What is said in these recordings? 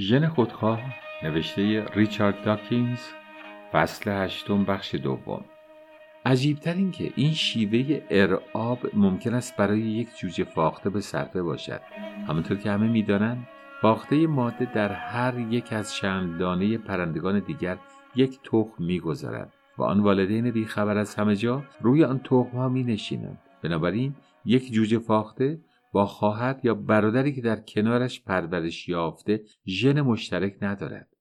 ژن خودخواه نوشته ریچارد داکینز فصل هشتم بخش دوم. عجیبتر این که این شیوه ارعاب ممکن است برای یک جوجه فاخته به صرفه باشد. همونطور که همه می‌دانند فاخته ماده در هر یک از چند پرندگان دیگر یک تخم می‌گذارد و آن والدین بیخبر از همه جا روی آن تخم ها می نشینند بنابراین یک جوجه فاخته با خواهر یا برادری که در کنارش پرورش یافته ژن مشترک ندارد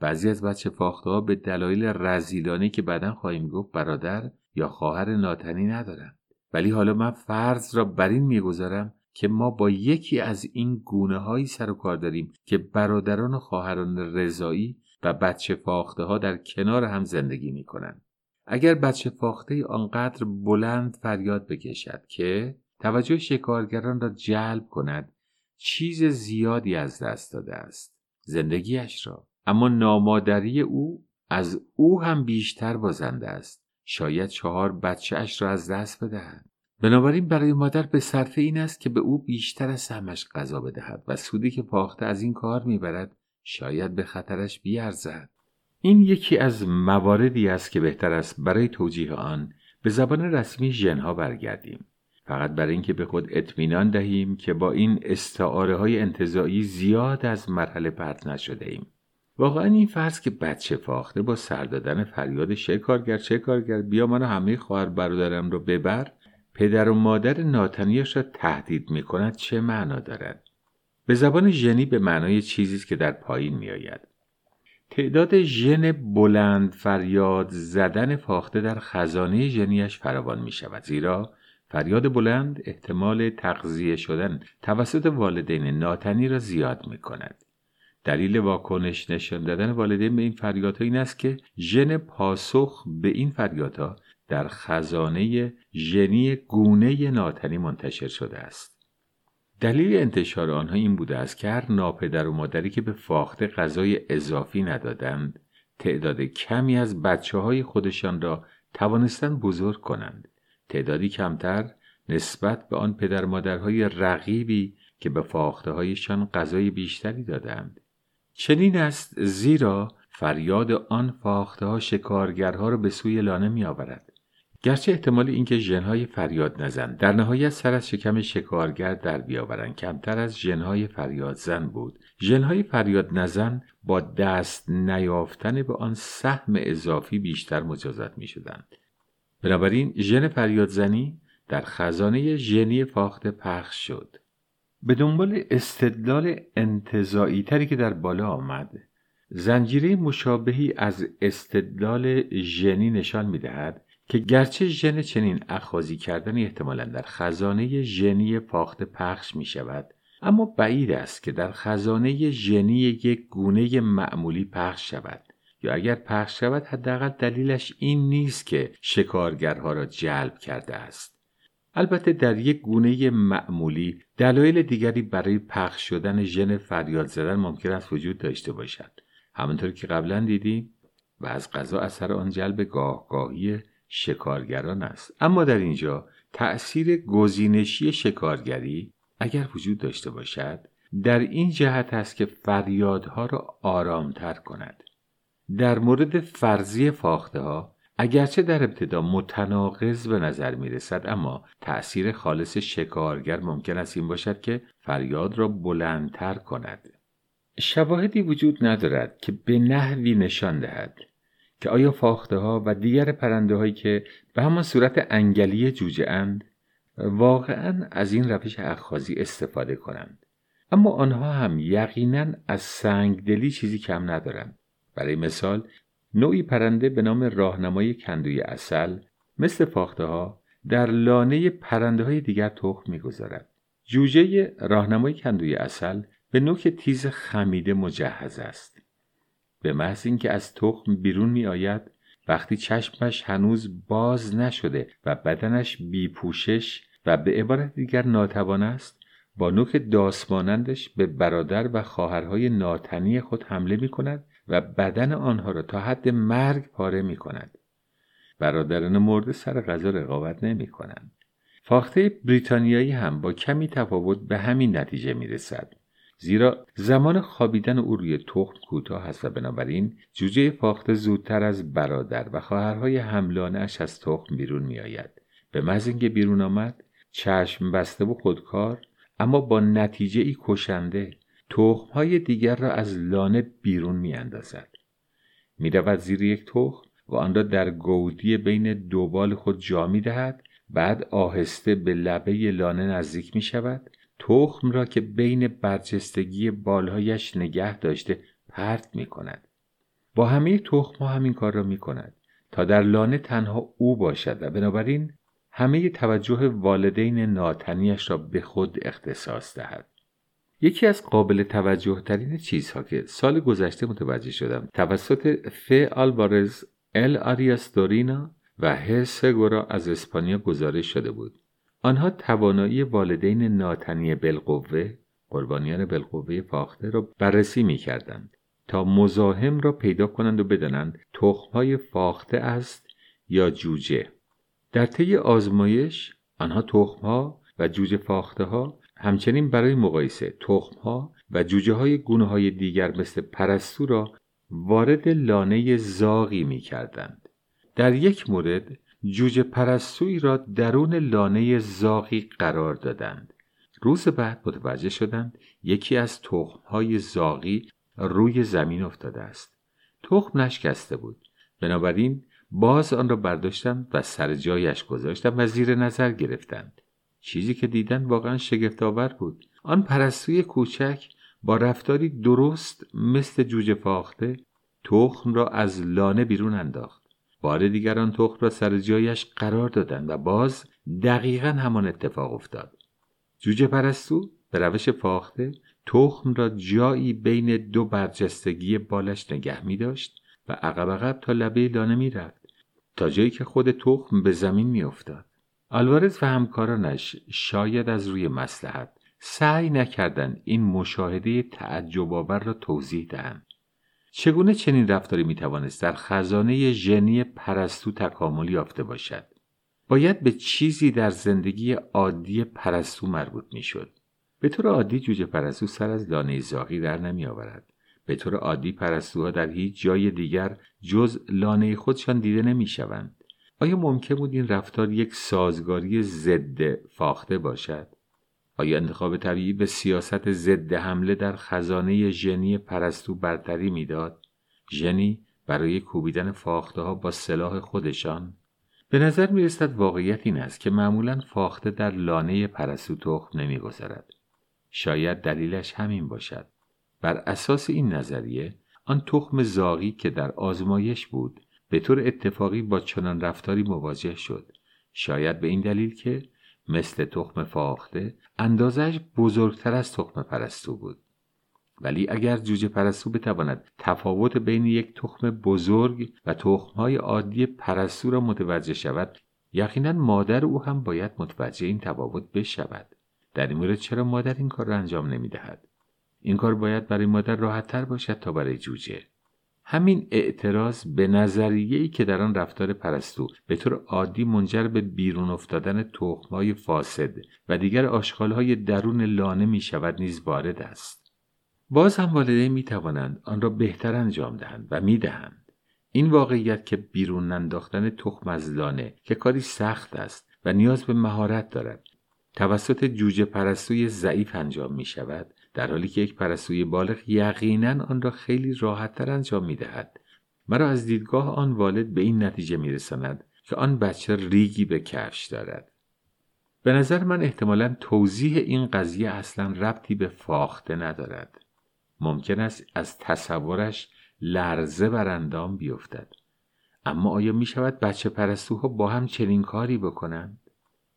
بعضی از بچه فاخته ها به دلایل رزیلانه که بعدا خواهیم گفت برادر یا خواهر ناتنی ندارند ولی حالا من فرض را بر این می‌گذارم که ما با یکی از این گونه هایی سر و کار داریم که برادران و خواهران رضایی و بچه فاخته ها در کنار هم زندگی می کنند. اگر بچه فاخته آنقدر بلند فریاد بکشد که توجه شکارگران را جلب کند. چیز زیادی از دست داده است. زندگیش را. اما نامادری او از او هم بیشتر بازنده است. شاید چهار بچهاش را از دست بدهد. بنابراین برای مادر به صرف این است که به او بیشتر از سهمش غذا بدهد و سودی که پاخته از این کار می‌برد شاید به خطرش بیارزد. این یکی از مواردی است که بهتر است برای توجیه آن به زبان رسمی ژنها برگردیم. فقط برای اینکه به خود اطمینان دهیم که با این استعاره های انتظایی زیاد از مرحله پرت نشده ایم واقعا این فرض که بچه فاخته با سر دادن فریاد شکارگر شکارگر بیا منو همه خواهر برادرم رو ببر پدر و مادر ناتنیش را تهدید می کند چه معنا دارد به زبان ژنی به معنای چیزی که در پایین می آید. تعداد ژن بلند فریاد زدن فاخته در خزانه ژنیش فراوان می شود زیرا فریاد بلند احتمال تغذیه شدن توسط والدین ناتنی را زیاد می کند. دلیل واکنش نشان دادن والدین به این فریادها این است که ژن پاسخ به این فریادها در خزانه ژنی گونه ناتنی منتشر شده است. دلیل انتشار آنها این بوده است که هر ناپدر و مادری که به فاخته غذای اضافی ندادند تعداد کمی از بچه های خودشان را توانستند بزرگ کنند تعدادی کمتر نسبت به آن پدر مادرهای رقیبی که به فاخته هایشان غذای بیشتری دادند چنین است زیرا فریاد آن فاخته ها شکارگرها را به سوی لانه می آورد. گرچه احتمال اینکه ژنهای فریاد نزن در نهایت سر از شکم شکارگر در بیاورند کمتر از ژنهای فریاد زن بود ژنهای فریاد نزن با دست نیافتن به آن سهم اضافی بیشتر مجازات می شدند. بنابراین ژن فریادزنی در خزانه ژنی فاخته پخش شد. به دنبال استدلال انتظایی تری که در بالا آمد زنجیره مشابهی از استدلال ژنی نشان می‌دهد که گرچه ژن چنین اخاذی کردن احتمالا در خزانه ژنی فاخته پخش می شود اما بعید است که در خزانه ژنی یک گونه معمولی پخش شود. یا اگر پخش شود حداقل دلیلش این نیست که شکارگرها را جلب کرده است. البته در یک گونه معمولی دلایل دیگری برای پخش شدن ژن فریاد زدن ممکن است وجود داشته باشد. همانطور که قبلا دیدیم و از قضا اثر آن جلب گاهگاهی شکارگران است. اما در اینجا تأثیر گزینشی شکارگری اگر وجود داشته باشد در این جهت است که فریادها را آرامتر کند. در مورد فرضی فاخته ها اگرچه در ابتدا متناقض به نظر می رسد اما تأثیر خالص شکارگر ممکن است این باشد که فریاد را بلندتر کند. شواهدی وجود ندارد که به نحوی نشان دهد که آیا فاخته ها و دیگر پرنده هایی که به همان صورت انگلی جوجه اند واقعا از این روش اخخازی استفاده کنند. اما آنها هم یقینا از سنگدلی چیزی کم ندارند. برای مثال نوعی پرنده به نام راهنمای کندوی اصل مثل فاخته ها در لانه پرنده های دیگر تخم می‌گذارد. جوجه راهنمای کندوی اصل به نوک تیز خمیده مجهز است. به محض اینکه از تخم بیرون می آید وقتی چشمش هنوز باز نشده و بدنش بی پوشش و به عبارت دیگر ناتوان است با نوک داسمانندش به برادر و خواهرهای ناتنی خود حمله می کند و بدن آنها را تا حد مرگ پاره می کند. برادران مرده سر غذا رقابت نمی کنند. فاخته بریتانیایی هم با کمی تفاوت به همین نتیجه می رسد. زیرا زمان خوابیدن او روی تخم کوتاه است و بنابراین جوجه فاخته زودتر از برادر و خواهرهای هملانه اش از تخم بیرون میآید به محض اینکه بیرون آمد چشم بسته و خودکار اما با نتیجه ای کشنده تخم های دیگر را از لانه بیرون می اندازد. می رود زیر یک تخم و آن را در گودی بین دو بال خود جا می دهد بعد آهسته به لبه لانه نزدیک می شود تخم را که بین برجستگی بالهایش نگه داشته پرت می کند. با همه تخم ها همین کار را می کند تا در لانه تنها او باشد و بنابراین همه توجه والدین ناتنیش را به خود اختصاص دهد. یکی از قابل توجه ترین چیزها که سال گذشته متوجه شدم توسط ف آلوارز ال آریاستورینا و ه سگورا از اسپانیا گزارش شده بود. آنها توانایی والدین ناتنی بالقوه قربانیان بالقوه فاخته را بررسی می کردند تا مزاحم را پیدا کنند و بدانند تخمهای فاخته است یا جوجه در طی آزمایش آنها تخمها و جوجه فاخته ها همچنین برای مقایسه تخمها و جوجه های گونه های دیگر مثل پرستو را وارد لانه زاغی می کردند. در یک مورد جوجه پرستوی را درون لانه زاغی قرار دادند. روز بعد متوجه شدند یکی از تخمهای زاغی روی زمین افتاده است. تخم نشکسته بود. بنابراین باز آن را برداشتند و سر جایش گذاشتند و زیر نظر گرفتند. چیزی که دیدن واقعا شگفتآور بود. آن پرستوی کوچک با رفتاری درست مثل جوجه فاخته تخم را از لانه بیرون انداخت. بار دیگر آن تخم را سر جایش قرار دادند و باز دقیقا همان اتفاق افتاد. جوجه پرستو به روش فاخته تخم را جایی بین دو برجستگی بالش نگه می داشت و عقب عقب تا لبه لانه می رفت تا جایی که خود تخم به زمین می افتاد. آلوارز و همکارانش شاید از روی مسلحت سعی نکردند این مشاهده تعجب آور را توضیح دهند. چگونه چنین رفتاری می توانست در خزانه ژنی پرستو تکامل یافته باشد؟ باید به چیزی در زندگی عادی پرستو مربوط می شد. به طور عادی جوجه پرستو سر از لانه زاغی در نمی آورد. به طور عادی پرستوها در هیچ جای دیگر جز لانه خودشان دیده نمی شوند. آیا ممکن بود این رفتار یک سازگاری ضد فاخته باشد؟ آیا انتخاب طبیعی به سیاست ضد حمله در خزانه ژنی پرستو برتری می‌داد؟ ژنی برای کوبیدن فاخته ها با سلاح خودشان؟ به نظر می رسد واقعیت این است که معمولا فاخته در لانه پرستو تخم نمی‌گذارد. شاید دلیلش همین باشد. بر اساس این نظریه آن تخم زاغی که در آزمایش بود به طور اتفاقی با چنان رفتاری مواجه شد. شاید به این دلیل که مثل تخم فاخته اندازش بزرگتر از تخم پرستو بود. ولی اگر جوجه پرستو بتواند تفاوت بین یک تخم بزرگ و تخمهای عادی پرستو را متوجه شود یقینا مادر او هم باید متوجه این تفاوت بشود. در این مورد چرا مادر این کار را انجام نمی‌دهد؟ این کار باید برای مادر راحتتر باشد تا برای جوجه. همین اعتراض به نظریه ای که در آن رفتار پرستو به طور عادی منجر به بیرون افتادن تخمهای فاسد و دیگر آشغالهای درون لانه می شود نیز وارد است باز هم والدین می توانند آن را بهتر انجام دهند و می دهند. این واقعیت که بیرون انداختن تخم از لانه که کاری سخت است و نیاز به مهارت دارد توسط جوجه پرستوی ضعیف انجام می شود در حالی که یک پرستوی بالغ یقینا آن را خیلی راحتتر انجام می دهد. مرا از دیدگاه آن والد به این نتیجه می رساند که آن بچه ریگی به کفش دارد. به نظر من احتمالا توضیح این قضیه اصلا ربطی به فاخته ندارد. ممکن است از تصورش لرزه بر اندام بیفتد. اما آیا می شود بچه پرستوها با هم چنین کاری بکنند؟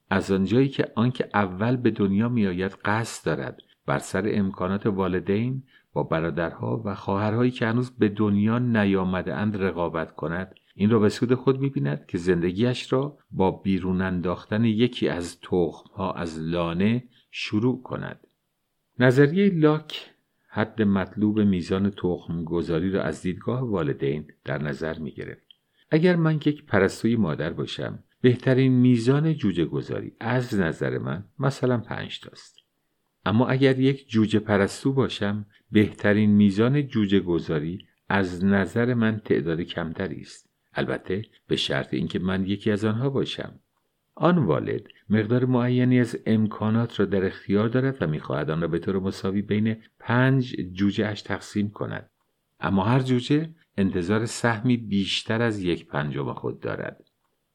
از آنجایی که آنکه اول به دنیا می آید قصد دارد بر سر امکانات والدین با برادرها و خواهرهایی که هنوز به دنیا نیامده اند رقابت کند. این را به سود خود می‌بیند که زندگیش را با بیرون انداختن یکی از تخمها از لانه شروع کند. نظریه لاک حد مطلوب میزان تخم گذاری را از دیدگاه والدین در نظر می. اگر من یک پرستوی مادر باشم بهترین میزان جوجه گذاری از نظر من مثلا پنج تاست. اما اگر یک جوجه پرستو باشم بهترین میزان جوجه گذاری از نظر من تعداد کمتری است. البته به شرط اینکه من یکی از آنها باشم. آن والد مقدار معینی از امکانات را در اختیار دارد و می‌خواهد آن را به طور مساوی بین پنج جوجه اش تقسیم کند. اما هر جوجه انتظار سهمی بیشتر از یک پنجم خود دارد.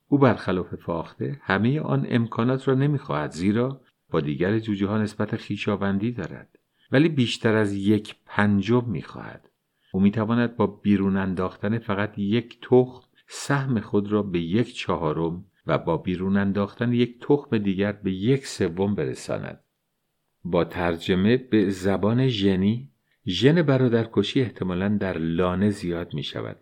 او برخلاف فاخته همه آن امکانات را نمی‌خواهد زیرا با دیگر جوجه ها نسبت خیشاوندی دارد ولی بیشتر از یک پنجم می‌خواهد. او می‌تواند با بیرون انداختن فقط یک تخم سهم خود را به یک چهارم و با بیرون انداختن یک تخم دیگر به یک سوم برساند. با ترجمه به زبان ژنی ژن برادرکشی احتمالا در لانه زیاد می شود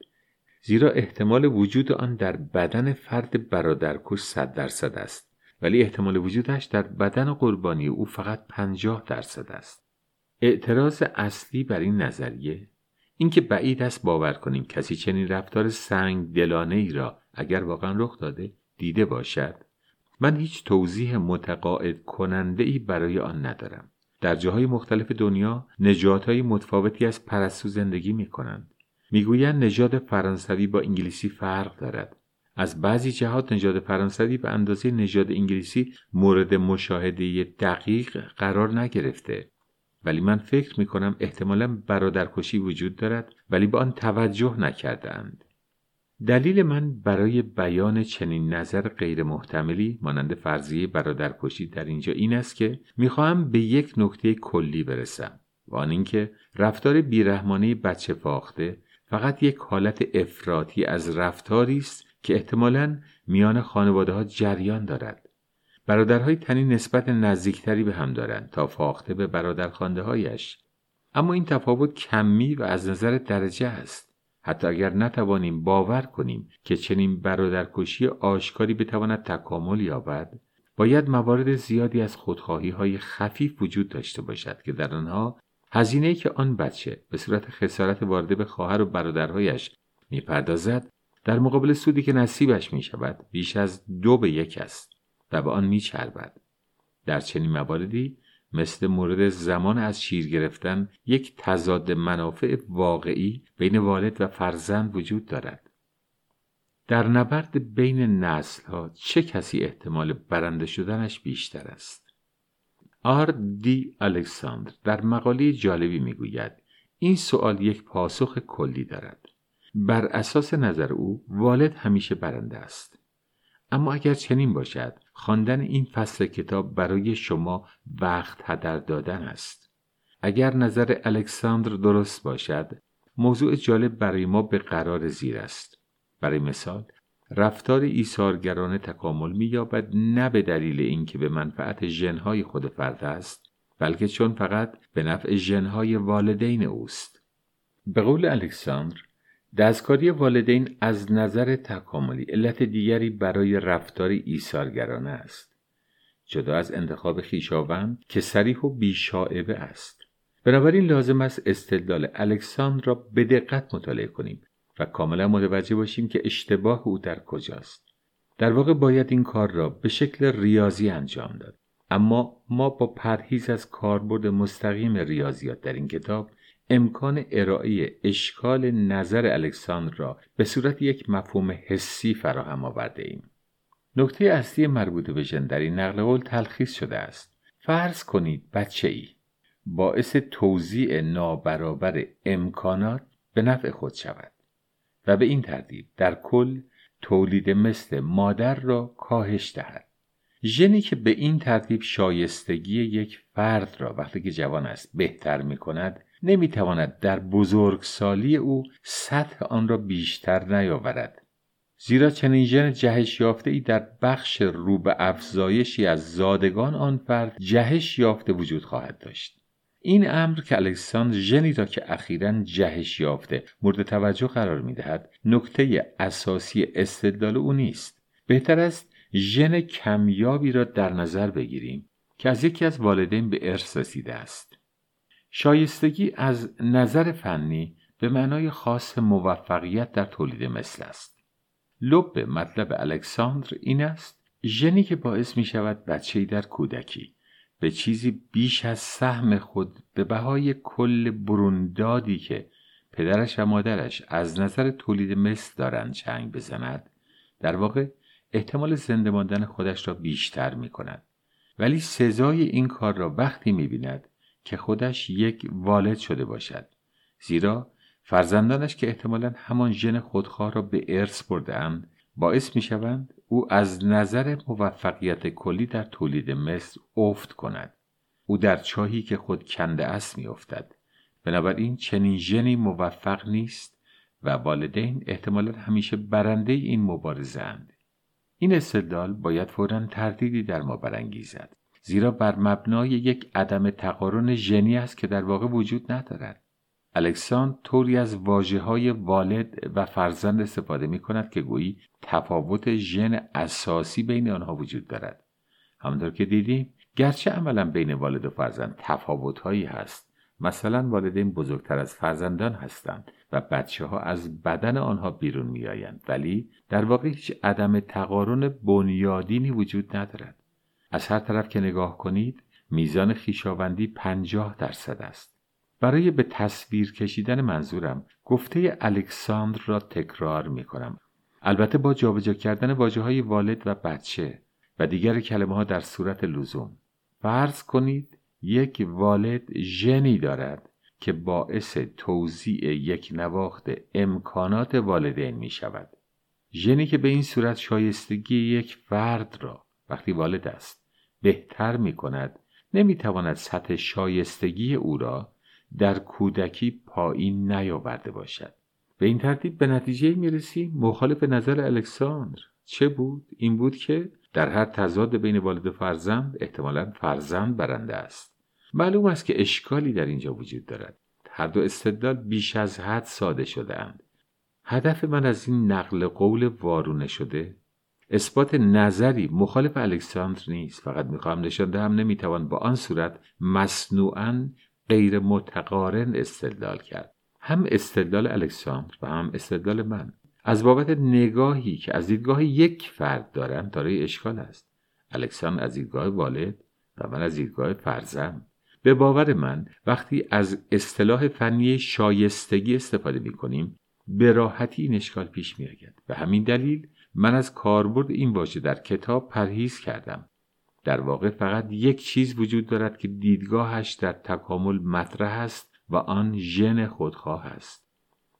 زیرا احتمال وجود آن در بدن فرد برادرکش صد درصد است. ولی احتمال وجودش در بدن قربانی او فقط پنجاه درصد است. اعتراض اصلی بر این نظریه اینکه بعید است باور کنیم کسی چنین رفتار سنگ دلانه ای را اگر واقعا رخ داده دیده باشد من هیچ توضیح متقاعد کننده ای برای آن ندارم. در جاهای مختلف دنیا نجات های متفاوتی از پرستو زندگی می کنند می‌گویند نژاد فرانسوی با انگلیسی فرق دارد. از بعضی جهات نژاد فرانسوی به اندازه نژاد انگلیسی مورد مشاهده دقیق قرار نگرفته. ولی من فکر می کنم احتمالا برادرکشی وجود دارد ولی به آن توجه نکردند دلیل من برای بیان چنین نظر غیر محتملی مانند فرضیه برادرکشی در اینجا این است که می‌خواهم به یک نکته کلی برسم و آن اینکه رفتار بیرحمانه بچه فاخته فقط یک حالت افراطی از رفتاری است که احتمالا میان خانواده ها جریان دارد. برادرهای تنی نسبت نزدیکتری به هم دارند تا فاخته به برادرخوانده هایش اما این تفاوت کمی و از نظر درجه است. حتی اگر نتوانیم باور کنیم که چنین برادرکشی آشکاری بتواند تکامل یابد باید موارد زیادی از خودخواهی های خفیف وجود داشته باشد که در آنها هزینه که آن بچه به صورت خسارت وارده به خواهر و برادرهایش می‌پردازد در مقابل سودی که نصیبش می شود بیش از دو به یک است و به آن میچربد. در چنین مواردی مثل مورد زمان از شیر گرفتن یک تضاد منافع واقعی بین والد و فرزند وجود دارد. در نبرد بین نسل ها چه کسی احتمال برنده شدنش بیشتر است؟ آر دی الکساندر در مقاله جالبی می‌گوید این سوال یک پاسخ کلی دارد. بر اساس نظر او والد همیشه برنده است. اما اگر چنین باشد خواندن این فصل کتاب برای شما وقت هدر دادن است. اگر نظر الکساندر درست باشد موضوع جالب برای ما به قرار زیر است. برای مثال رفتار ایثارگرانه تکامل مییابد نه به دلیل اینکه به منفعت ژنهای خود فرد است بلکه چون فقط به نفع ژنهای والدین اوست. به قول الکساندر دستکاری والدین از نظر تکاملی علت دیگری برای رفتار ایثارگرانه است. جدا از انتخاب خیشاوند که سریح و بیشاعبه است. بنابراین لازم است استدلال الکساندر را به دقت مطالعه کنیم و کاملا متوجه باشیم که اشتباه او در کجاست. در واقع باید این کار را به شکل ریاضی انجام داد. اما ما با پرهیز از کاربرد مستقیم ریاضیات در این کتاب امکان ارائه اشکال نظر الکساندر را به صورت یک مفهوم حسی فراهم آورده ایم. نکته اصلی مربوط به ژن در این نقل قول تلخیص شده است. فرض کنید بچه ای باعث توزیع نابرابر امکانات به نفع خود شود و به این ترتیب در کل تولید مثل مادر را کاهش دهد. ژنی که به این ترتیب شایستگی یک فرد را وقتی که جوان است بهتر می کند نمی‌تواند در بزرگسالی او سطح آن را بیشتر نیاورد. زیرا چنین ژن جهش یافته ای در بخش رو به افزایشی از زادگان آن فرد جهش یافته وجود خواهد داشت. این امر که الکساندر ژنی را که اخیرا جهش یافته مورد توجه قرار می‌دهد نکته اساسی استدلال او نیست. بهتر است ژن کمیابی را در نظر بگیریم که از یکی از والدین به ارث رسیده است. شایستگی از نظر فنی به معنای خاص موفقیت در تولید مثل است. لب مطلب الکساندر این است ژنی که باعث می شود بچه در کودکی به چیزی بیش از سهم خود به بهای کل بروندادی که پدرش و مادرش از نظر تولید مثل دارند چنگ بزند در واقع احتمال زنده ماندن خودش را بیشتر می کند. ولی سزای این کار را وقتی می بیند که خودش یک والد شده باشد. زیرا فرزندانش که احتمالا همان ژن خودخواه را به ارث بردهاند باعث می شوند او از نظر موفقیت کلی در تولید مثل افت کند. او در چاهی که خود کنده است می افتد بنابراین چنین ژنی موفق نیست و والدین احتمالا همیشه برنده این مبارزه اند. این استدلال باید فورا تردیدی در ما برانگیزد. زیرا بر مبنای یک عدم تقارن ژنی است که در واقع وجود ندارد. الکساندر طوری از واجه های والد و فرزند استفاده می کند که گویی تفاوت ژن اساسی بین آنها وجود دارد. همانطور که دیدیم گرچه عملا بین والد و فرزند تفاوت هایی هست مثلا والدین بزرگتر از فرزندان هستند و بچه ها از بدن آنها بیرون می آیند ولی در واقع هیچ عدم تقارن بنیادینی وجود ندارد. از هر طرف که نگاه کنید میزان خیشاوندی پنجاه درصد است. برای به تصویر کشیدن منظورم گفته الکساندر را تکرار می کنم البته با جابجا کردن واجه های والد و بچه و دیگر کلمه ها در صورت لزوم. فرض کنید یک والد ژنی دارد که باعث توزیع یک نواخت امکانات والدین می شود ژنی که به این صورت شایستگی یک فرد را وقتی والد است. بهتر می کند نمی تواند سطح شایستگی او را در کودکی پایین نیاورده باشد. به این ترتیب به نتیجه می رسیم مخالف نظر الکساندر. چه بود؟ این بود که در هر تضاد بین والد و فرزند احتمالا فرزند برنده است. معلوم است که اشکالی در اینجا وجود دارد. هر دو استدلال بیش از حد ساده شدهاند. هدف من از این نقل قول وارونه شده اثبات نظری مخالف الکساندر نیست. فقط می‌خواهم نشان دهم نمی‌توان با آن صورت مصنوعا غیر متقارن استدلال کرد. هم استدلال الکساندر و هم استدلال من. از بابت نگاهی که از دیدگاه یک فرد دارم دارای اشکال است. الکساندر از دیدگاه والد و من از دیدگاه فرزند. به باور من وقتی از اصطلاح فنی شایستگی استفاده می کنیم به راحتی این اشکال پیش می آید. به همین دلیل من از کاربرد این واژه در کتاب پرهیز کردم. در واقع فقط یک چیز وجود دارد که دیدگاهش در تکامل مطرح است و آن ژن خودخواه است.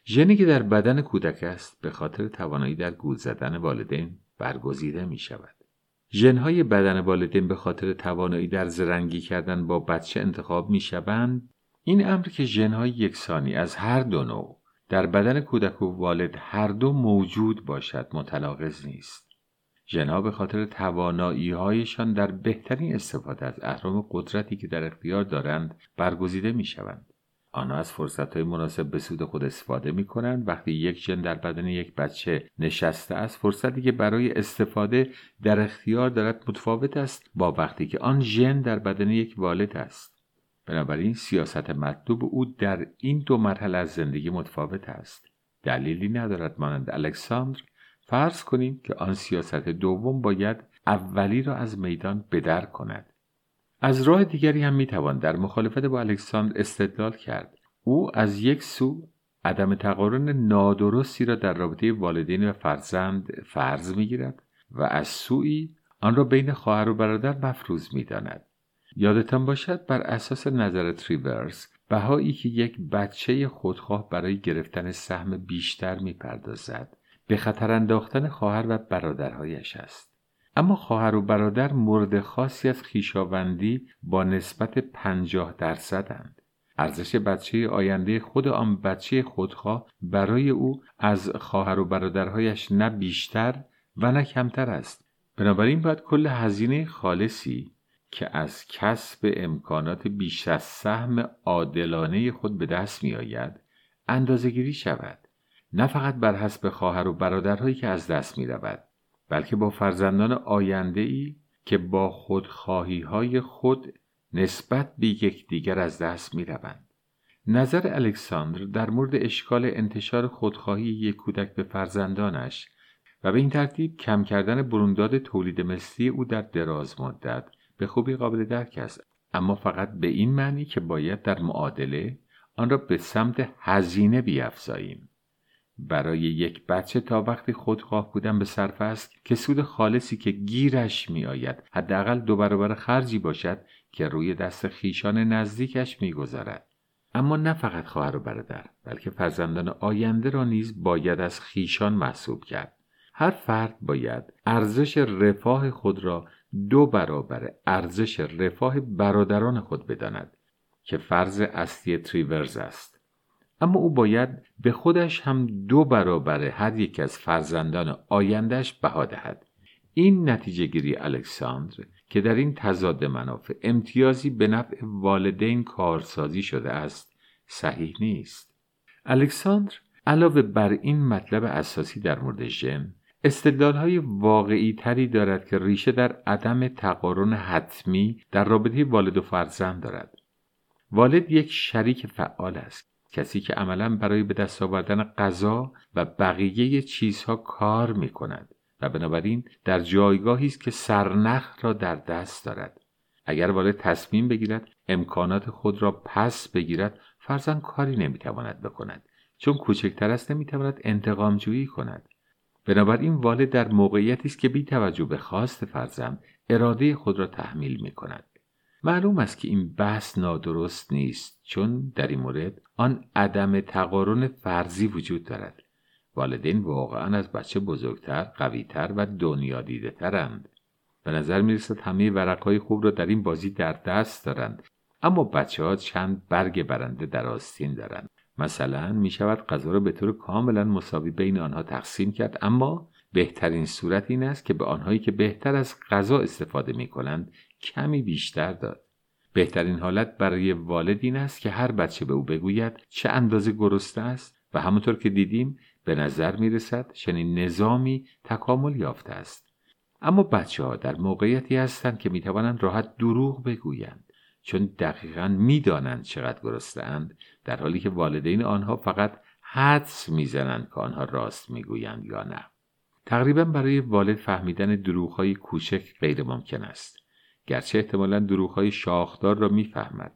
ژنی که در بدن کودک است به خاطر توانایی در گول زدن والدین برگزیده می شود ژنهای بدن والدین به خاطر توانایی در زرنگی کردن با بچه انتخاب می شوند این امر که ژنهای یکسانی از هر دو نوع در بدن کودک و والد هر دو موجود باشد متلاقض نیست. ژنها به خاطر توانایی هایشان در بهترین استفاده از اهرام قدرتی که در اختیار دارند برگزیده می شوند آنها از فرصت های مناسب به سود خود استفاده می کنند وقتی یک ژن در بدن یک بچه نشسته است فرصتی که برای استفاده در اختیار دارد متفاوت است با وقتی که آن ژن در بدن یک والد است. بنابراین سیاست مطلوب او در این دو مرحله از زندگی متفاوت است. دلیلی ندارد مانند الکساندر. فرض کنیم که آن سیاست دوم باید اولی را از میدان بدر کند. از راه دیگری هم می‌توان در مخالفت با الکساندر استدلال کرد. او از یک سو عدم تقارن نادرستی را در رابطه والدین و فرزند فرض می‌گیرد و از سوی آن را بین خواهر و برادر مفروض می‌داند. یادتان باشد بر اساس نظر تریورز بهایی که یک بچه خودخواه برای گرفتن سهم بیشتر می‌پردازد به خطر انداختن خواهر و برادرهایش است. اما خواهر و برادر مورد خاصی از خیشاوندی با نسبت پنجاه درصدند. ارزش بچه آینده خود آن بچه خودخواه برای او از خواهر و برادرهایش نه بیشتر و نه کمتر است. بنابراین باید کل هزینه خالصی که از کسب امکانات بیش از سهم عادلانه خود به دست می آید اندازه شود نه فقط بر حسب خواهر و برادرهایی که از دست می رود بلکه با فرزندان آینده ای که با خودخواهی های خود نسبت به یکدیگر از دست می روند. نظر الکساندر در مورد اشکال انتشار خودخواهی یک کودک به فرزندانش و به این ترتیب کم کردن برونداد تولید مثلی او در دراز مدت به خوبی قابل درک است. اما فقط به این معنی که باید در معادله آن را به سمت هزینه بیافزاییم. برای یک بچه تا وقتی خودخواه بودن به صرف است که سود خالصی که گیرش می آید حداقل دو برابر خرجی باشد که روی دست خیشان نزدیکش می‌گذارد اما نه فقط خواهر و برادر بلکه فرزندان آینده را نیز باید از خیشان محسوب کرد. هر فرد باید ارزش رفاه خود را دو برابر ارزش رفاه برادران خود بداند که فرض اصلی تریورز است. اما او باید به خودش هم دو برابر هر یک از فرزندان آیندهش بها دهد. این نتیجه گیری الکساندر که در این تضاد منافع امتیازی به نفع والدین کارسازی شده است صحیح نیست. الکساندر علاوه بر این مطلب اساسی در مورد ژن استدلال های واقعی تری دارد که ریشه در عدم تقارن حتمی در رابطه والد و فرزند دارد. والد یک شریک فعال است کسی که عملا برای به دست آوردن غذا و بقیه چیزها کار می کند و بنابراین در جایگاهی است که سرنخ را در دست دارد. اگر والد تصمیم بگیرد امکانات خود را پس بگیرد فرزند کاری نمی‌تواند بکند چون کوچکتر است نمی‌تواند انتقام جویی کند. بنابراین والد در موقعیتی است که بی توجه به خواست فرزند اراده خود را تحمیل می کند. معلوم است که این بحث نادرست نیست چون در این مورد آن عدم تقارن فرضی وجود دارد. والدین واقعا از بچه بزرگتر، قویتر و دنیا دیده ترند. به نظر می رسد همه ورقهای خوب را در این بازی در دست دارند اما بچه ها چند برگ برنده در آستین دارند. مثلا می شود غذا را به طور کاملا مساوی بین آنها تقسیم کرد اما بهترین صورت این است که به آنهایی که بهتر از غذا استفاده می کنند کمی بیشتر داد. بهترین حالت برای والد این است که هر بچه به او بگوید چه اندازه گرسنه است و همونطور که دیدیم به نظر می رسد چنین نظامی تکامل یافته است. اما بچه ها در موقعیتی هستند که می توانند راحت دروغ بگویند. چون دقیقا می‌دانند چقدر گرسنهاند در حالی که والدین آنها فقط حدس می‌زنند که آنها راست می‌گویند یا نه. تقریبا برای والد فهمیدن دروغهای کوچک غیر ممکن است. گرچه احتمالا دروغهای شاخدار را می‌فهمد.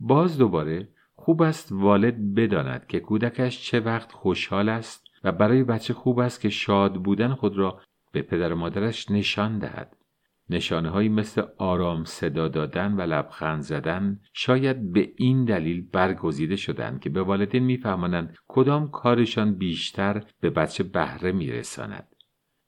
باز دوباره خوب است والد بداند که کودکش چه وقت خوشحال است و برای بچه خوب است که شاد بودن خود را به پدر و مادرش نشان دهد. نشانه هایی مثل آرام صدا دادن و لبخند زدن شاید به این دلیل برگزیده شدند که به والدین میفهمانند کدام کارشان بیشتر به بچه بهره میرساند.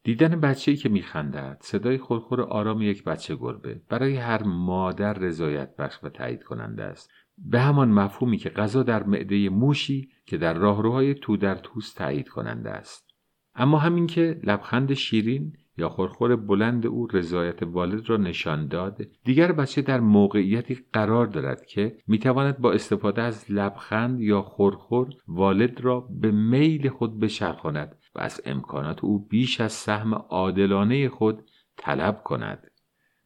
دیدن بچه‌ای که میخندد صدای خورخور آرام یک بچه گربه برای هر مادر رضایت بخش و تایید کننده است. به همان مفهومی که غذا در معده موشی که در راهروهای تو در توست تایید کننده است. اما همین که لبخند شیرین یا خورخور بلند او رضایت والد را نشان داد. دیگر بچه در موقعیتی قرار دارد که می‌تواند با استفاده از لبخند یا خورخور والد را به میل خود بچرخاند و از امکانات او بیش از سهم عادلانه خود طلب کند.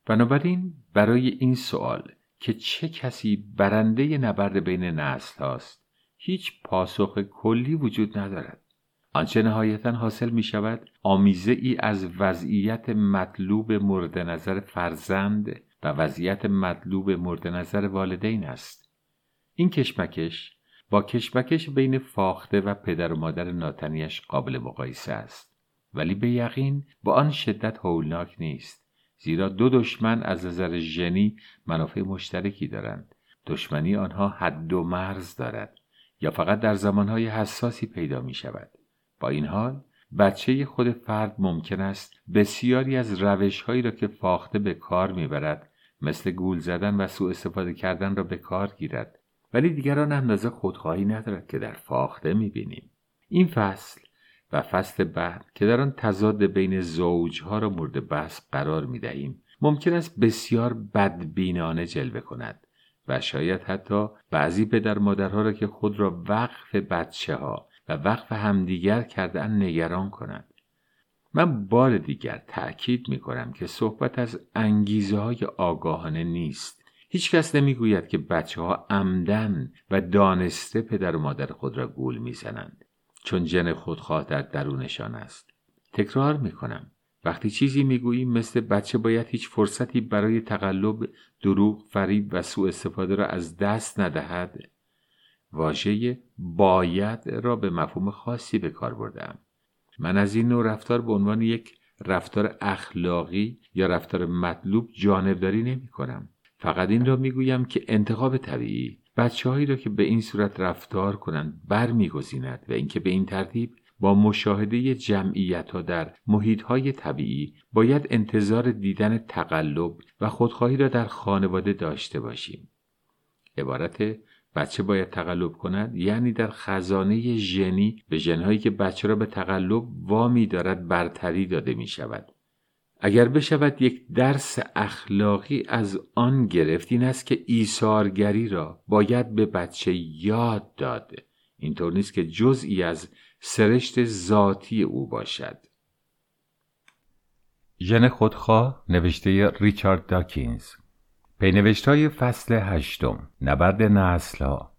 بنابراین برای این سوال که چه کسی برنده نبرد بین نسل هاست هیچ پاسخ کلی وجود ندارد. آنچه نهایتا حاصل می شود آمیزه ای از وضعیت مطلوب مورد نظر فرزند و وضعیت مطلوب مورد نظر والدین است. این کشمکش با کشمکش بین فاخته و پدر و مادر ناتنیش قابل مقایسه است. ولی به یقین با آن شدت هولناک نیست زیرا دو دشمن از نظر ژنی منافع مشترکی دارند. دشمنی آنها حد و مرز دارد یا فقط در زمانهای حساسی پیدا می شود با این حال بچه خود فرد ممکن است بسیاری از روش هایی را که فاخته به کار می‌برد مثل گول زدن و سوء استفاده کردن را به کار گیرد. ولی دیگران اندازه خودخواهی ندارد که در فاخته می‌بینیم. این فصل و فصل بعد که در آن تضاد بین زوجها را مورد بحث قرار می دهیم ممکن است بسیار بدبینانه جلوه کند و شاید حتی بعضی پدر مادرها را که خود را وقف بچه ها و وقف همدیگر کرده نگران کند من بار دیگر تأکید می کنم که صحبت از انگیزه های آگاهانه نیست. هیچکس نمی‌گوید که بچه ها عمدن و دانسته پدر و مادر خود را گول می‌زنند چون جن خودخواه در درونشان است. تکرار می کنم وقتی چیزی می‌گوییم مثل بچه باید هیچ فرصتی برای تقلب دروغ فریب و سوء استفاده را از دست ندهد. واژه باید را به مفهوم خاصی به کار بردم من از این نوع رفتار به عنوان یک رفتار اخلاقی یا رفتار مطلوب جانبداری نمی کنم فقط این را می‌گویم که انتخاب طبیعی بچههایی را که به این صورت رفتار کنند برمیگزیند و اینکه به این ترتیب با مشاهده جمعیت ها در محیط های طبیعی باید انتظار دیدن تقلب و خودخواهی را در خانواده داشته باشیم. عبارت بچه باید تقلب کند یعنی در خزانه ژنی به ژنهایی که بچه را به تقلب وامی دارد برتری داده می شود. اگر بشود یک درس اخلاقی از آن گرفت این است که ایثارگری را باید به بچه یاد داد اینطور نیست که جزئی از سرشت ذاتی او باشد. ژن خودخواه نوشته ریچارد داکینز. پینوشت های فصل هشتم نبرد نسلها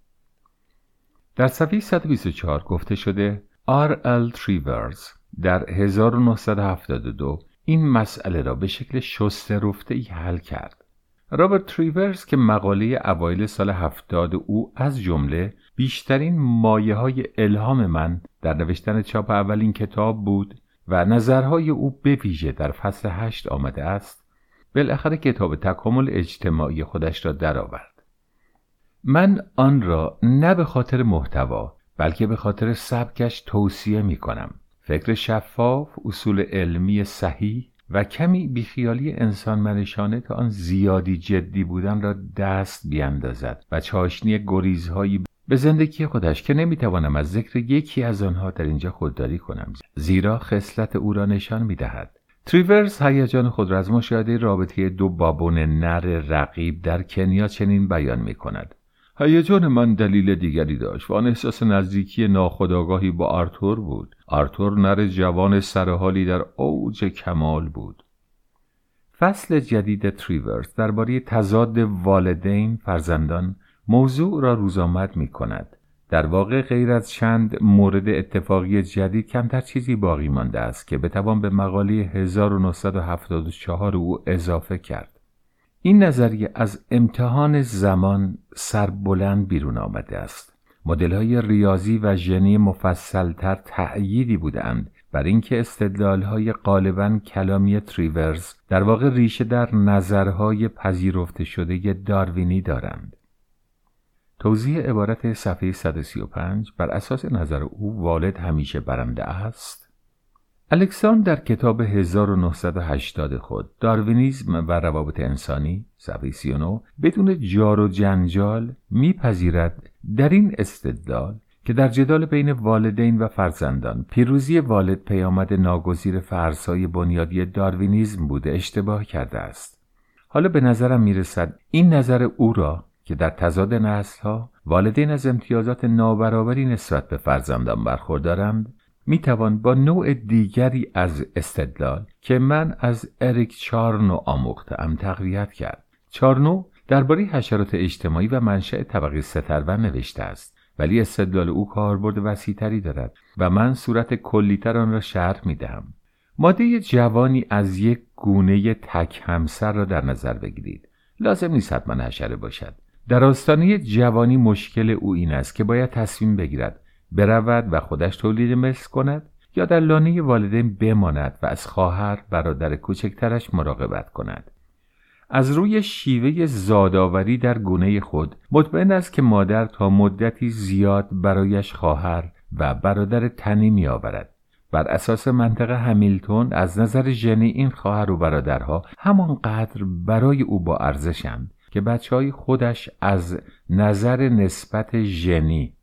در صفحه 124 گفته شده آر ال تریورز در 1972 این مسئله را به شکل شسته رفته ای حل کرد. رابرت تریورز که مقاله اوایل سال هفتاد او از جمله بیشترین مایه های الهام من در نوشتن چاپ اولین کتاب بود و نظرهای او به ویژه در فصل هشت آمده است بالاخره کتاب تکامل اجتماعی خودش را درآورد. من آن را نه به خاطر محتوا بلکه به خاطر سبکش توصیه می کنم. فکر شفاف، اصول علمی صحیح و کمی بیخیالی انسان منشانه تا آن زیادی جدی بودن را دست بیاندازد و چاشنی گریزهایی به زندگی خودش که نمی‌توانم از ذکر یکی از آنها در اینجا خودداری کنم زیرا خصلت او را نشان می‌دهد تریورز هیجان خود را از مشاهده رابطه دو بابون نر رقیب در کنیا چنین بیان می کند هیجان من دلیل دیگری داشت و آن احساس نزدیکی ناخداگاهی با آرتور بود. آرتور نر جوان سرحالی در اوج کمال بود. فصل جدید تریورز درباره تضاد والدین فرزندان موضوع را روزآمد می کند در واقع غیر از چند مورد اتفاقی جدید کمتر چیزی باقی مانده است که بتوان به مقاله 1974 او اضافه کرد. این نظریه از امتحان زمان سربلند بیرون آمده است. مدل های ریاضی و ژنی مفصلتر تأییدی بودند بر اینکه استدلال های غالبا کلامی تریورز در واقع ریشه در نظرهای پذیرفته شده داروینی دارند. توضیح عبارت صفحه 135 بر اساس نظر او والد همیشه برنده است. الکساندر در کتاب 1980 خود داروینیزم و روابط انسانی صفحه 39 بدون جار و جنجال میپذیرد در این استدلال که در جدال بین والدین و فرزندان پیروزی والد پیامد ناگزیر فرضهای بنیادی داروینیزم بوده اشتباه کرده است. حالا به نظرم می‌رسد این نظر او را که در تضاد نسلها والدین از امتیازات نابرابری نسبت به فرزندان برخوردارند می توان با نوع دیگری از استدلال که من از اریک چارنو آموختم تقویت کرد. چارنو درباره حشرات اجتماعی و منشأ طبقه سترون نوشته است ولی استدلال او کاربرد وسیعتری دارد و من صورت کلیتر آن را شرح می دهم ماده جوانی از یک گونه تک همسر را در نظر بگیرید. لازم نیست حتما حشره باشد. در آستانه جوانی مشکل او این است که باید تصمیم بگیرد برود و خودش تولید مثل کند یا در لانه والدین بماند و از خواهر برادر کوچکترش مراقبت کند. از روی شیوه زادآوری در گونه خود مطمئن است که مادر تا مدتی زیاد برایش خواهر و برادر تنی می آورد بر اساس منطق همیلتون از نظر ژنی این خواهر و برادرها همانقدر برای او با ارزشند که بچه های خودش از نظر نسبت ژنی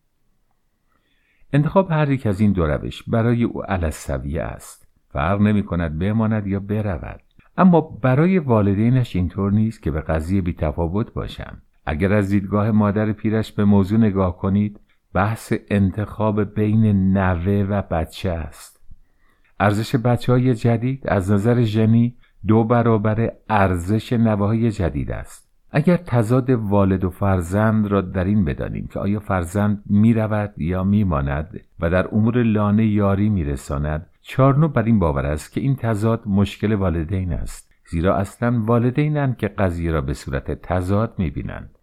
انتخاب هر یک از این دو روش برای او علسویه است. فرق نمی کند بماند یا برود. اما برای والدینش اینطور نیست که به قضیه بی تفاوت باشند. اگر از دیدگاه مادر پیرش به موضوع نگاه کنید بحث انتخاب بین نوه و بچه است. ارزش بچه های جدید از نظر ژنی دو برابر ارزش نوه های جدید است. اگر تضاد والد و فرزند را در این بدانیم که آیا فرزند می رود یا می ماند و در امور لانه یاری می رساند چارنو بر این باور است که این تضاد مشکل والدین است زیرا اصلا والدینند که قضیه را به صورت تضاد می‌بینند.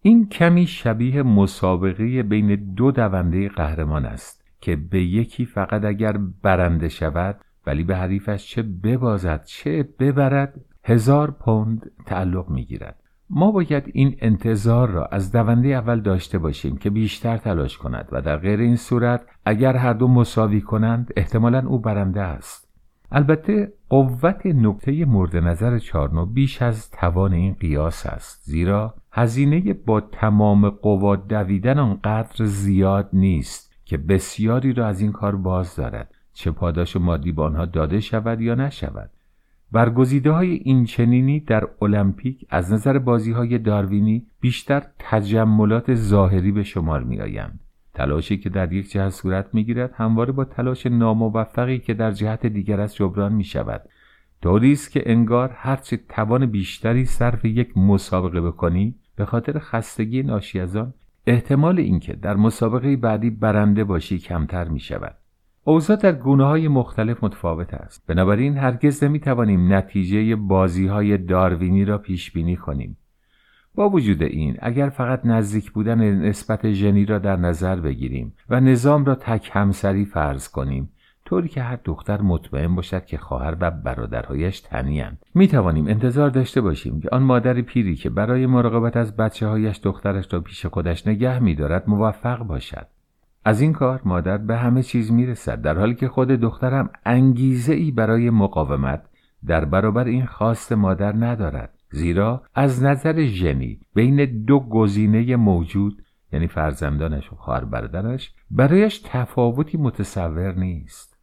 این کمی شبیه مسابقه بین دو دونده قهرمان است که به یکی فقط اگر برنده شود ولی به حریفش چه ببازد چه ببرد هزار پوند تعلق می‌گیرد. ما باید این انتظار را از دونده اول داشته باشیم که بیشتر تلاش کند و در غیر این صورت اگر هر دو مساوی کنند احتمالا او برنده است. البته قوت نکته مورد نظر چارنو بیش از توان این قیاس است زیرا هزینه با تمام قوا دویدن آنقدر زیاد نیست که بسیاری را از این کار باز دارد چه پاداش مادی به آنها داده شود یا نشود. برگزیده های این چنینی در المپیک از نظر بازی های داروینی بیشتر تجملات ظاهری به شمار می آیند. تلاشی که در یک جهت صورت می گیرد همواره با تلاش ناموفقی که در جهت دیگر از جبران می شود. طوری است که انگار هرچه توان بیشتری صرف یک مسابقه بکنی به خاطر خستگی ناشی از آن احتمال اینکه در مسابقه بعدی برنده باشی کمتر می شود. اوضاع در گونه های مختلف متفاوت است. بنابراین هرگز نمی توانیم نتیجه بازی های داروینی را پیش بینی کنیم. با وجود این اگر فقط نزدیک بودن نسبت ژنی را در نظر بگیریم و نظام را تک همسری فرض کنیم طوری که هر دختر مطمئن باشد که خواهر و برادرهایش تنیاند. می توانیم انتظار داشته باشیم که آن مادر پیری که برای مراقبت از بچه هایش دخترش را پیش خودش نگه می دارد موفق باشد. از این کار مادر به همه چیز می‌رسد در حالی که خود دخترم انگیزه ای برای مقاومت در برابر این خواست مادر ندارد. زیرا از نظر ژنی بین دو گزینه موجود یعنی فرزندانش و خواهر برادرش برایش تفاوتی متصور نیست.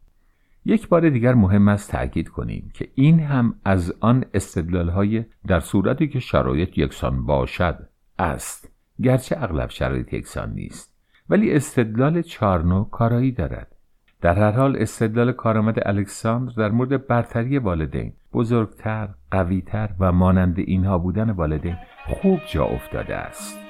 یک بار دیگر مهم است تأکید کنیم که این هم از آن استدلال های در صورتی که شرایط یکسان باشد است گرچه اغلب شرایط یکسان نیست. ولی استدلال چارنو کارایی دارد. در هر حال استدلال کارآمد الکساندر در مورد برتری والدین بزرگتر قویتر و مانند اینها بودن والدین خوب جا افتاده است.